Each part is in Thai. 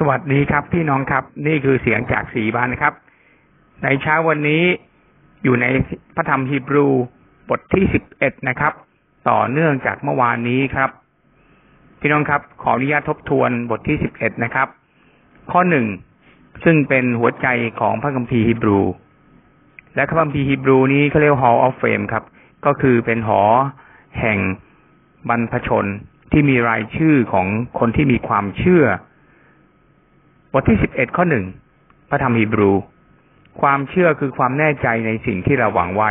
สวัสดีครับ พี่น้องครับ นี่คือเสียงจากสีบานนะครับ ในเช้าวันนี้อยู่ในพระธรรมฮีบรูบทที่สิบเอ็ดนะครับ ต่อเนื่องจากเมื่อวานนี้ครับ พี่น้องครับ ขออนุญาตทบทวนบทที่สิบเอ็ดนะครับ ข้อหนึ่งซึ่งเป็นหัวใจของพระคัมภีร์ฮีบรู และพระคัมภีร์ฮีบรูนี้เขาเรียก Hall of Fame ครับ ก็คือเป็นหอแห่งบรรพชนที่มีรายชื่อของคนที่มีความเชื่อ ทที่สิบเอ็ดข้อหนึ่งพระธรรมฮีบรู ความเชื่อคือความแน่ใจในสิ่งที่เราหวังไว้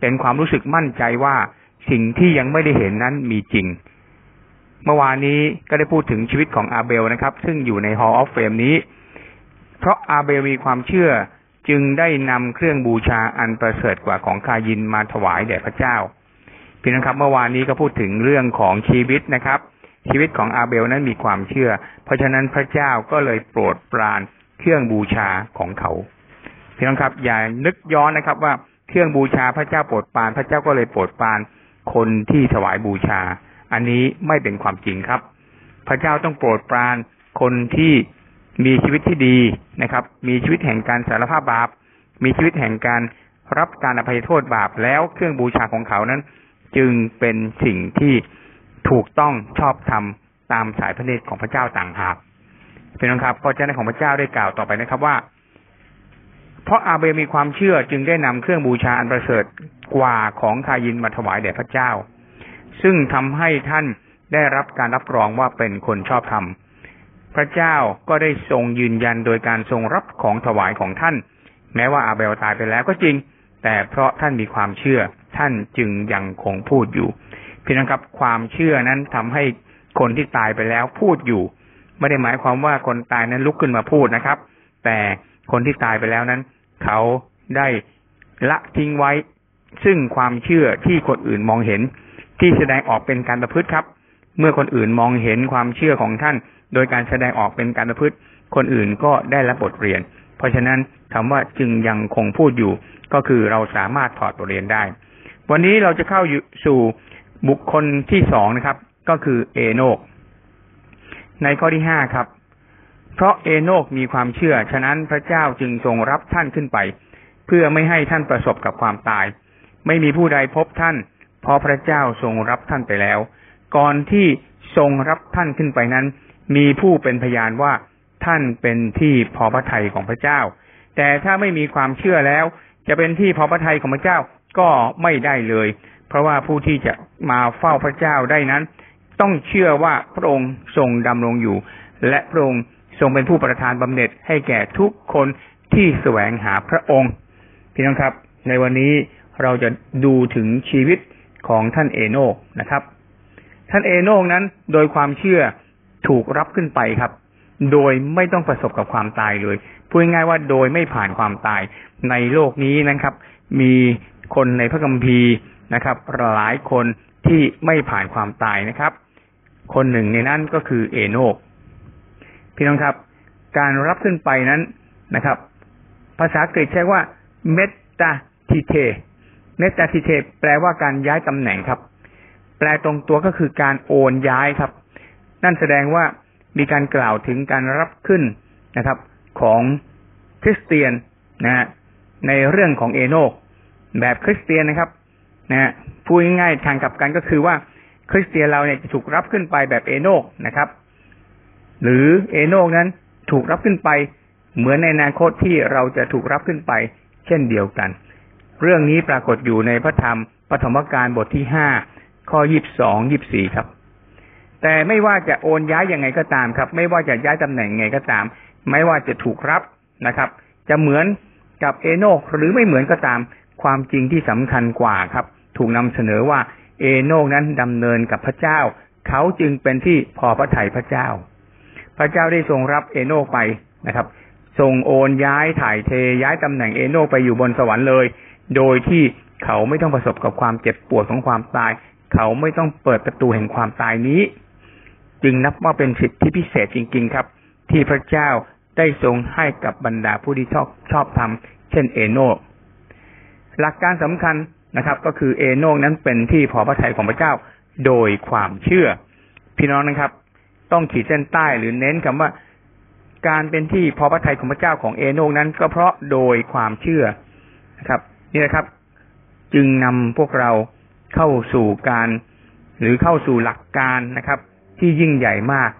เป็นความรู้สึกมั่นใจว่าสิ่งที่ยังไม่ได้เห็นนั้นมีจริง เมื่อวานนี้ก็ได้พูดถึงชีวิตของอาเบลนะครับ ซึ่งอยู่ใน Hall of Fame นี้ เพราะอาเบลมีความเชื่อจึงได้นำเครื่องบูชาอันประเสริฐกว่าของคายินมาถวายแด่พระเจ้าพี่นะครับ เมื่อวานนี้ก็พูดถึงเรื่องของชีวิตนะครับ ชีวิตของอาเบลนั้นมีความเชื่อ เพราะฉะนั้นพระเจ้าก็เลยโปรดปรานเครื่องบูชาของเขาพี่น้องครับ อย่านึกย้อนนะครับ ว่าเครื่องบูชาพระเจ้าโปรดปราน พระเจ้าก็เลยโปรดปรานคนที่ถวายบูชา อันนี้ไม่เป็นความจริงครับ พระเจ้าต้องโปรดปรานคนที่มีชีวิตที่ดีนะครับ มีชีวิตแห่งการสารภาพบาป มีชีวิตแห่งการรับการอภัยโทษบาปแล้วเครื่องบูชาของเขานั้น จึงเป็นสิ่งที่ ถูกต้องชอบธรรมตามสายพระเนตรของพระเจ้าต่างหากเป็นองครับพระเจ้าของพระเจ้าได้กล่าวต่อไปนะครับว่า เพราะอาเบลมีความเชื่อจึงได้นำเครื่องบูชาอันประเสริฐกว่าของคายินมาถวายแด่พระเจ้า ซึ่งทำให้ท่านได้รับการรับรองว่าเป็นคนชอบธรรมพระเจ้าก็ได้ทรงยืนยันโดยการทรงรับของถวายของท่าน แม้ว่าอาเบลตายไปแล้วก็จริง แต่เพราะท่านมีความเชื่อท่านจึงยังคงพูดอยู่ พี่น้องครับความเชื่อนั้นทำให้คนที่ตายไปแล้วพูดอยู่ ไม่ได้หมายความว่าคนตายนั้นลุกขึ้นมาพูดนะครับ แต่คนที่ตายไปแล้วนั้น เขาได้ละทิ้งไว้ ซึ่งความเชื่อที่คนอื่นมองเห็น ที่แสดงออกเป็นการประพฤติครับ เมื่อคนอื่นมองเห็นความเชื่อของท่าน โดยการแสดงออกเป็นการประพฤติ คนอื่นก็ได้รับบทเรียน เพราะฉะนั้นคำว่าจึงยังคงพูดอยู่ ก็คือเราสามารถถอดบทเรียนได้ วันนี้เราจะเข้าสู่ บุคคลที่สองนะครับ ก็คือเอโนก ในข้อที่ห้าครับ เพราะเอโนกมีความเชื่อ ฉะนั้นพระเจ้าจึงทรงรับท่านขึ้นไป เพื่อไม่ให้ท่านประสบกับความตาย ไม่มีผู้ใดพบท่าน เพราะพระเจ้าทรงรับท่านไปแล้ว ก่อนที่ทรงรับท่านขึ้นไปนั้น มีผู้เป็นพยานว่าท่านเป็นที่พอพระทัยของพระเจ้า แต่ถ้าไม่มีความเชื่อแล้ว จะเป็นที่พอพระทัยของพระเจ้าก็ไม่ได้เลย เพราะว่าผู้ที่จะมาเฝ้าพระเจ้าได้นั้น ต้องเชื่อว่าพระองค์ทรงดำรงอยู่ และพระองค์ทรงเป็นผู้ประทานบำเหน็จให้แก่ทุกคนที่แสวงหาพระองค์ พี่น้องครับ ในวันนี้เราจะดูถึงชีวิตของท่านเอโนกนะครับ ท่านเอโนกนั้นโดยความเชื่อถูกรับขึ้นไปครับ โดยไม่ต้องประสบกับความตายเลยพูดง่ายว่าโดยไม่ผ่านความตายในโลกนี้นะครับ มีคนในพระคัมภีร์ นะครับ หลายคนที่ไม่ผ่านความตายนะครับ คนหนึ่งในนั้นก็คือเอโนกพี่น้องครับ การรับขึ้นไปนั้นนะครับ ภาษากรีกใช้ว่าเมตตาทิเทเมตตาทิเทแปลว่าการย้ายตำแหน่งครับ แปลตรงตัวก็คือการโอนย้ายครับ นั่นแสดงว่ามีการกล่าวถึงการรับขึ้นนะครับ ของคริสเตียนนะในเรื่องของเอโนกแบบคริสเตียนนะครับ นะพูดง่ายๆทางกลับกันก็คือว่าคริสเตียนเราเนี่ยจะถูกรับขึ้นไปแบบเอโนกนะครับ หรือเอโนกนั้นถูกรับขึ้นไป เหมือนในอนาคตที่เราจะถูกรับขึ้นไป เช่นเดียวกัน เรื่องนี้ปรากฏอยู่ในพระธรรมปฐมกาลบทที่ห้าข้อยี่บสองยี่บสี่ครับ แต่ไม่ว่าจะโอนย้ายยังไงก็ตามครับ ไม่ว่าจะย้ายตำแหน่งไงก็ตาม ไม่ว่าจะถูกรับนะครับ จะเหมือนกับเอโนกหรือไม่เหมือนก็ตาม ความจริงที่สำคัญกว่าครับ ถูกนำเสนอว่า เอโนกนั้นดำเนินกับพระเจ้า เขาจึงเป็นที่พอพระทัยพระเจ้า พระเจ้าได้ทรงรับเอโนกไปนะครับทรงโอนย้ายถ่ายเทย้ายตำแหน่งเอโนกไปอยู่บนสวรรค์เลย โดยที่เขาไม่ต้องประสบกับความเจ็บปวดของความตาย เขาไม่ต้องเปิดประตูแห่งความตายนี้ จึงนับว่าเป็นสิทธิพิเศษจริง ๆครับ ที่พระเจ้าได้ทรงให้กับบรรดาผู้ที่ชอบชอบทำเช่นเอโนกหลักการสำคัญ นะครับ ก็คือเอโนกนั้นเป็นที่พอพระทัยของพระเจ้าโดยความเชื่อ พี่น้องนะครับ ต้องขีดเส้นใต้หรือเน้นคำว่าการเป็นที่พอพระทัยของพระเจ้าของเอโนกนั้น ก็เพราะโดยความเชื่อนะครับนี่นะครับ จึงนำพวกเราเข้าสู่การ หรือเข้าสู่หลักการนะครับ ที่ยิ่งใหญ่มาก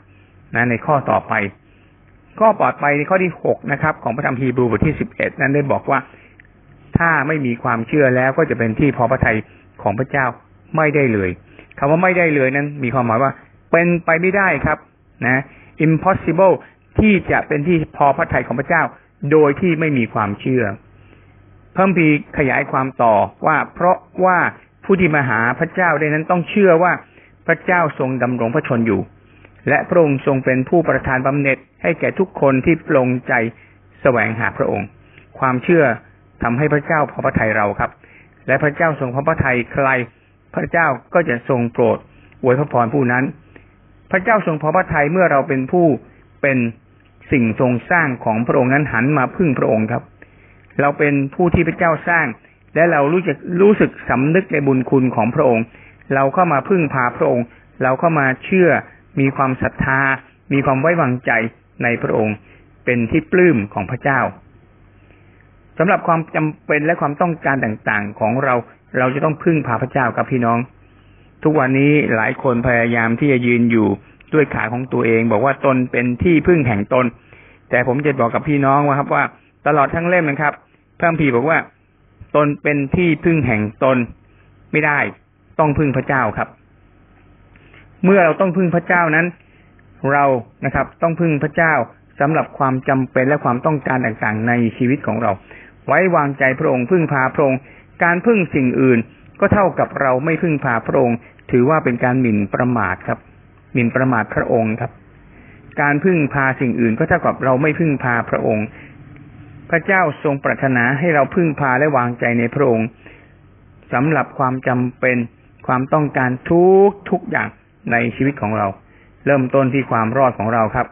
นะในข้อต่อไป ข้อปลอดไปในข้อที่หกนะครับ ของพระธรรมฮีบรูบทที่สิบเอ็ดนั้นได้บอกว่า ถ้าไม่มีความเชื่อแล้วก็จะเป็นที่พอพระทัยของพระเจ้าไม่ได้เลยคำว่าไม่ได้เลยนั้น มีความหมายว่า เป็นไปไม่ได้ครับ นะ impossible ที่จะเป็นที่พอพระทัยของพระเจ้า โดยที่ไม่มีความเชื่อ เพิ่มพีขยายความต่อว่า เพราะว่าผู้ที่มาหาพระเจ้าได้นั้นต้องเชื่อว่าพระเจ้าทรงดำรงพระชนอยู่ และพระองค์ทรงเป็นผู้ประทานบำเหน็จให้แก่ทุกคนที่ปลงใจแสวงหาพระองค์ ความเชื่อ ทำให้พระเจ้าพอพระทัยเราครับ และพระเจ้าทรงพอพระทัยใคร พระเจ้าก็จะทรงโปรดอวยพระพรผู้นั้น พระเจ้าทรงพอพระทัยเมื่อเราเป็นผู้เป็นสิ่งทรงสร้างของพระองค์นั้นหันมาพึ่งพระองค์ครับ เราเป็นผู้ที่พระเจ้าสร้าง และเรารู้จักรู้สึกสำนึกในบุญคุณของพระองค์ เราเข้ามาพึ่งพาพระองค์ เราเข้ามาเชื่อมีความศรัทธา มีความไว้วางใจในพระองค์ เป็นที่ปลื้มของพระเจ้า สำหรับความจำเป็นและความต้องการต่างๆ ของเรา เราจะต้องพึ่งพาพระเจ้ากับพี่น้อง ทุกวันนี้หลายคนพยายามที่จะยืนอยู่ด้วยขาของตัวเอง บอกว่าตนเป็นที่พึ่งแห่งตน แต่ผมจะบอกกับพี่น้องว่าครับว่า ตลอดทั้งเล่มนะครับพระพีบอกว่า ตนเป็นที่พึ่งแห่งตนไม่ได้ ต้องพึ่งพระเจ้าครับ เมื่อเราต้องพึ่งพระเจ้านั้น เรานะครับ ต้องพึ่งพระเจ้าสำหรับความจำเป็นและความต้องการต่างๆ ในชีวิตของเรา ไว้วางใจพระองค์พึ่งพาพระองค์ การพึ่งสิ่งอื่น ก็เท่ากับเราไม่พึ่งพาพระองค์ ถือว่าเป็นการหมิ่นประมาทครับ หมิ่นประมาทพระองค์ครับ การพึ่งพาสิ่งอื่น ก็เท่ากับเราไม่พึ่งพาพระองค์ พระเจ้าทรงปรารถนาให้เราพึ่งพาและวางใจในพระองค์สำหรับความจำเป็นความต้องการทุกทุกอย่างในชีวิตของเรา เริ่มต้นที่ความรอดของเราครับ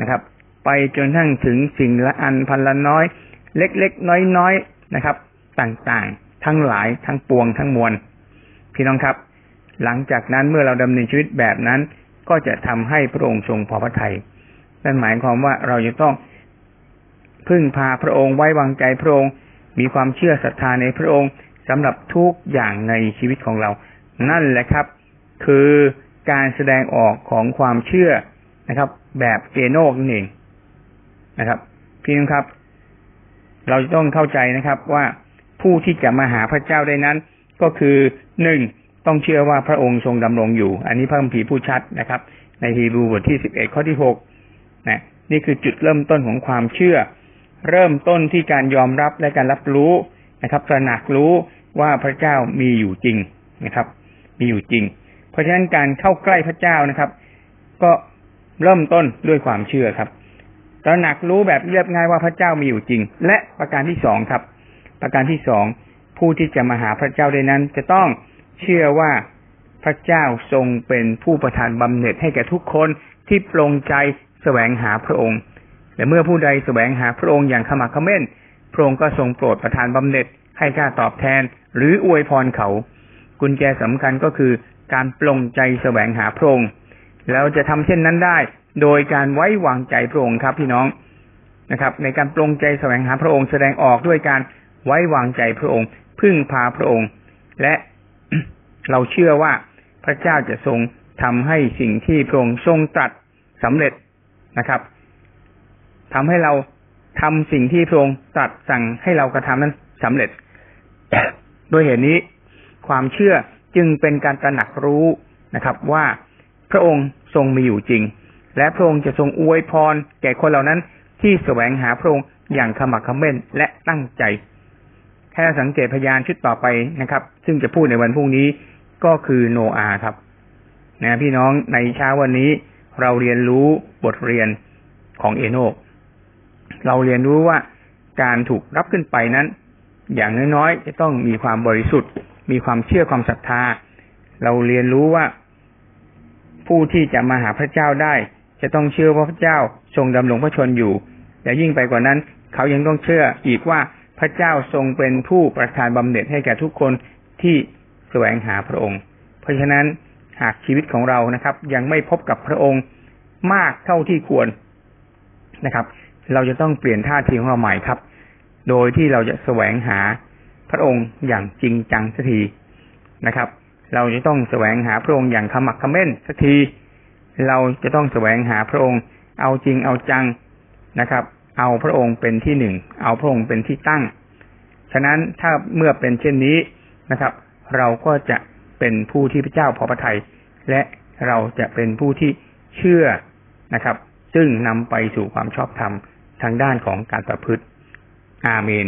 นะครับ ไปจนทั้งถึงสิ่งละอันพันละน้อย เล็กๆ น้อยๆนะครับ ต่างๆ ทั้งหลายทั้งปวงทั้งมวลพี่น้องครับ หลังจากนั้นเมื่อเราดำเนินชีวิตแบบนั้น ก็จะทำให้พระองค์ทรงพอพระทยัยนั่นหมายความว่าเราจะต้องพึ่งพาพระองค์ไว้วางใจพระองค์ มีความเชื่อศรัทธาในพระองค์สำหรับทุกอย่างในชีวิตของเรา นั่นแหละครับ คือการแสดงออกของความเชื่อนะครับ แบบเอโนกนั่นเองนะครับ พี่น้องครับ เราจะต้องเข้าใจนะครับว่าผู้ที่จะมาหาพระเจ้าได้นั้น ก็คือหนึ่งต้องเชื่อว่าพระองค์ทรงดำรงอยู่ อันนี้พระคัมภีร์พูดชัดนะครับ ในฮีบรูบทที่สิบเอ็ดข้อที่หกนะนี่คือจุดเริ่มต้นของความเชื่อ เริ่มต้นที่การยอมรับและการรับรู้นะครับตระหนักรู้ว่าพระเจ้ามีอยู่จริงนะครับ มีอยู่จริง เพราะฉะนั้นการเข้าใกล้พระเจ้านะครับ ก็เริ่มต้นด้วยความเชื่อครับ ตระหนักรู้แบบเรียบง่ายว่าพระเจ้ามีอยู่จริง และประการที่สองครับ ประการที่สองผู้ที่จะมาหาพระเจ้าได้นั้น จะต้องเชื่อว่าพระเจ้าทรงเป็นผู้ประทานบำเหน็จให้แก่ทุกคนที่ปรงใจแสวงหาพระองค์ และเมื่อผู้ใดแสวงหาพระองค์อย่างขมักขม้นพระองค์ก็ทรงโปรดประทานบำเหน็จให้ค่าตอบแทน หรืออวยพรเขา กุญแจสำคัญก็คือการปรงใจแสวงหาพระองค์แล้วจะทำเช่นนั้นได้ โดยการไว้วางใจพระองค์ครับพี่น้องนะครับ ในการปรงใจแสวงหาพระองค์แสดงออกด้วยการไว้วางใจพระองค์ พึ่งพาพระองค์ และเราเชื่อว่าพระเจ้าจะทรงทำให้สิ่งที่พระองค์ทรงตรัสสำเร็จนะครับทำให้เราทำสิ่งที่พระองค์ตรัสสั่งให้เรากระทำนั้นสำเร็จ โดยเหตุนี้ ความเชื่อจึงเป็นการตระหนักรู้นะครับ ว่าพระองค์ทรงมีอยู่จริง และพระองค์จะทรงอวยพร แก่คนเหล่านั้น ที่แสวงหาพระองค์อย่างขมักขม้นและตั้งใจแค่สังเกตพยานชุดต่อไปนะครับ ซึ่งจะพูดในวันพรุ่งนี้ก็คือโนอาครับนะพี่น้องในเช้าวันนี้เราเรียนรู้บทเรียนของเอโนกเราเรียนรู้ว่าการถูกรับขึ้นไปนั้น อย่างน้อยๆจะต้องมีความบริสุทธิ์ มีความเชื่อความศรัทธา เราเรียนรู้ว่า ผู้ที่จะมาหาพระเจ้าได้ จะต้องเชื่อว่าพระเจ้าทรงดำรงพระชนอยู่และยิ่งไปกว่านั้น เขายังต้องเชื่ออีกว่าพระเจ้าทรงเป็นผู้ประทานบำเหน็จให้แก่ทุกคนที่แสวงหาพระองค์ เพราะฉะนั้นหากชีวิตของเรานะครับ ยังไม่พบกับพระองค์มากเท่าที่ควรนะครับ เราจะต้องเปลี่ยนท่าทีของเราใหม่ครับ โดยที่เราจะแสวงหาพระองค์อย่างจริงจังสักทีนะครับ เราจะต้องแสวงหาพระองค์อย่างขมักขม้นสักที เราจะต้องแสวงหาพระองค์ เอาจริงเอาจังนะครับ เอาพระองค์เป็นที่หนึ่ง เอาพระองค์เป็นที่ตั้ง ฉะนั้นถ้าเมื่อเป็นเช่นนี้นะครับ เราก็จะเป็นผู้ที่พระเจ้าพอพระทัยและเราจะเป็นผู้ที่เชื่อนะครับ ซึ่งนำไปสู่ความชอบธรรมทางด้านของการประพฤติอาเมน